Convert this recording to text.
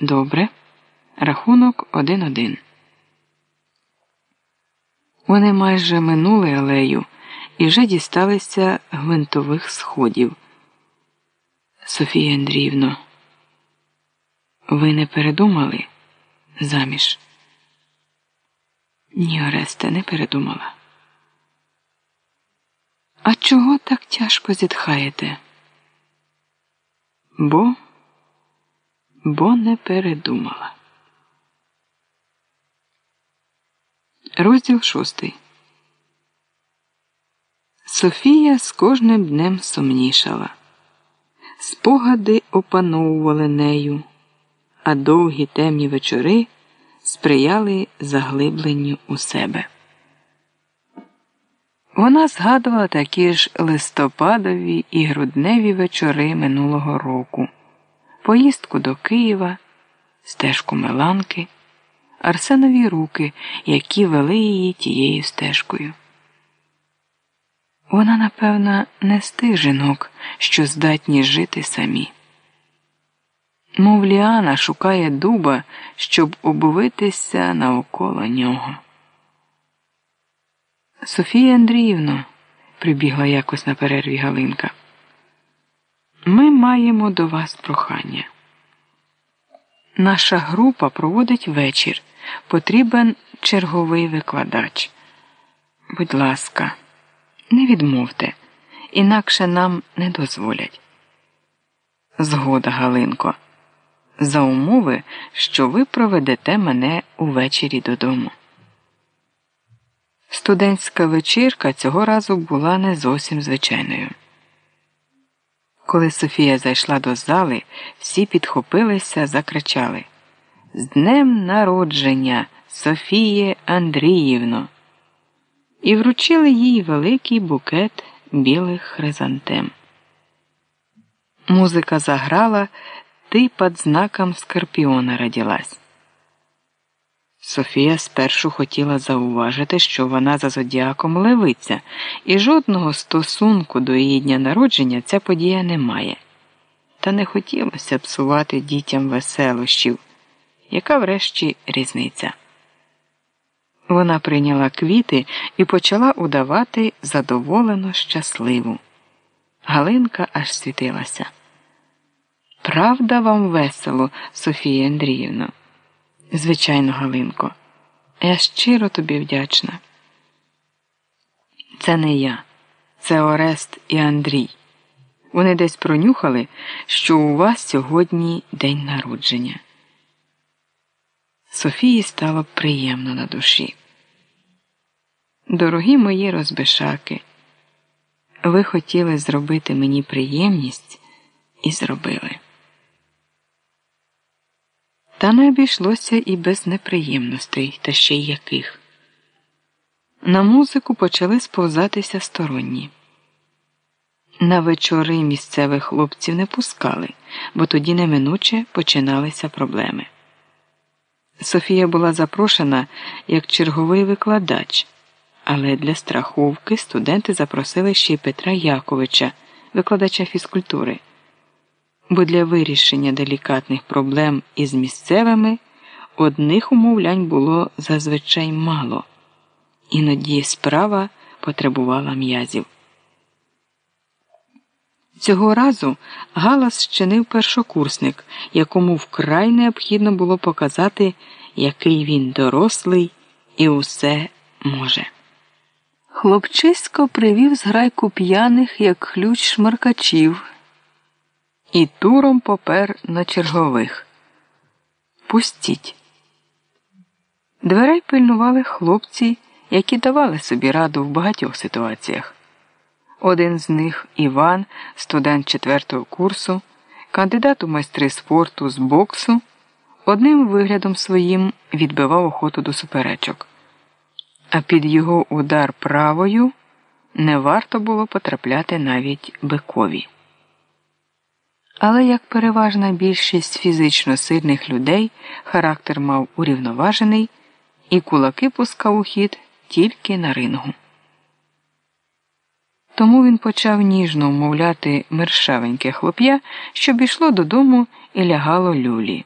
Добре. Рахунок один-один. Вони майже минули алею і вже дісталися гвинтових сходів. Софія Андріївно, ви не передумали заміж? Ні, Оресте, не передумала. А чого так тяжко зітхаєте? Бо, бо не передумала. Розділ шостий. Софія з кожним днем сумнішала. Спогади опановували нею, а довгі темні вечори сприяли заглибленню у себе. Вона згадувала такі ж листопадові і грудневі вечори минулого року, поїздку до Києва, стежку Меланки, Арсенові руки, які вели її тією стежкою. Вона, напевно, не з тих жінок, що здатні жити самі. Мов Ліана шукає дуба, щоб обвитися навколо нього. Софія Андріївно, прибігла якось на перерві Галинка. Ми маємо до вас прохання. Наша група проводить вечір. Потрібен черговий викладач. Будь ласка, не відмовте, інакше нам не дозволять. Згода, Галинко, за умови, що ви проведете мене увечері додому. Студентська вечірка цього разу була не зовсім звичайною. Коли Софія зайшла до зали, всі підхопилися, закричали З днем народження, Софіє Андріївно! І вручили їй великий букет білих хризантем. Музика заграла, ти під знаком Скорпіона родилась. Софія спершу хотіла зауважити, що вона за зодіаком левиця, і жодного стосунку до її дня народження ця подія не має. Та не хотілося псувати дітям веселощів, яка врешті різниця. Вона прийняла квіти і почала удавати задоволено щасливу. Галинка аж світилася. Правда вам весело, Софія Андріївна? Звичайно, Галинко, я щиро тобі вдячна. Це не я, це Орест і Андрій. Вони десь пронюхали, що у вас сьогодні день народження. Софії стало приємно на душі. Дорогі мої розбишаки, ви хотіли зробити мені приємність і зробили. Та не обійшлося і без неприємностей, та ще й яких. На музику почали сповзатися сторонні. На вечори місцевих хлопців не пускали, бо тоді неминуче починалися проблеми. Софія була запрошена як черговий викладач, але для страховки студенти запросили ще й Петра Яковича, викладача фізкультури бо для вирішення делікатних проблем із місцевими одних умовлянь було зазвичай мало, іноді справа потребувала м'язів. Цього разу галас щинив першокурсник, якому вкрай необхідно було показати, який він дорослий і усе може. Хлопчисько привів зграйку п'яних, як ключ шмаркачів і туром попер на чергових. Пустіть. Дверей пильнували хлопці, які давали собі раду в багатьох ситуаціях. Один з них Іван, студент четвертого курсу, кандидат у майстри спорту з боксу, одним виглядом своїм відбивав охоту до суперечок. А під його удар правою не варто було потрапляти навіть бикові. Але як переважна більшість фізично сильних людей, характер мав урівноважений, і кулаки пускав у хід тільки на рингу. Тому він почав ніжно умовляти мершавеньке хлоп'я, щоб йшло додому і лягало люлі.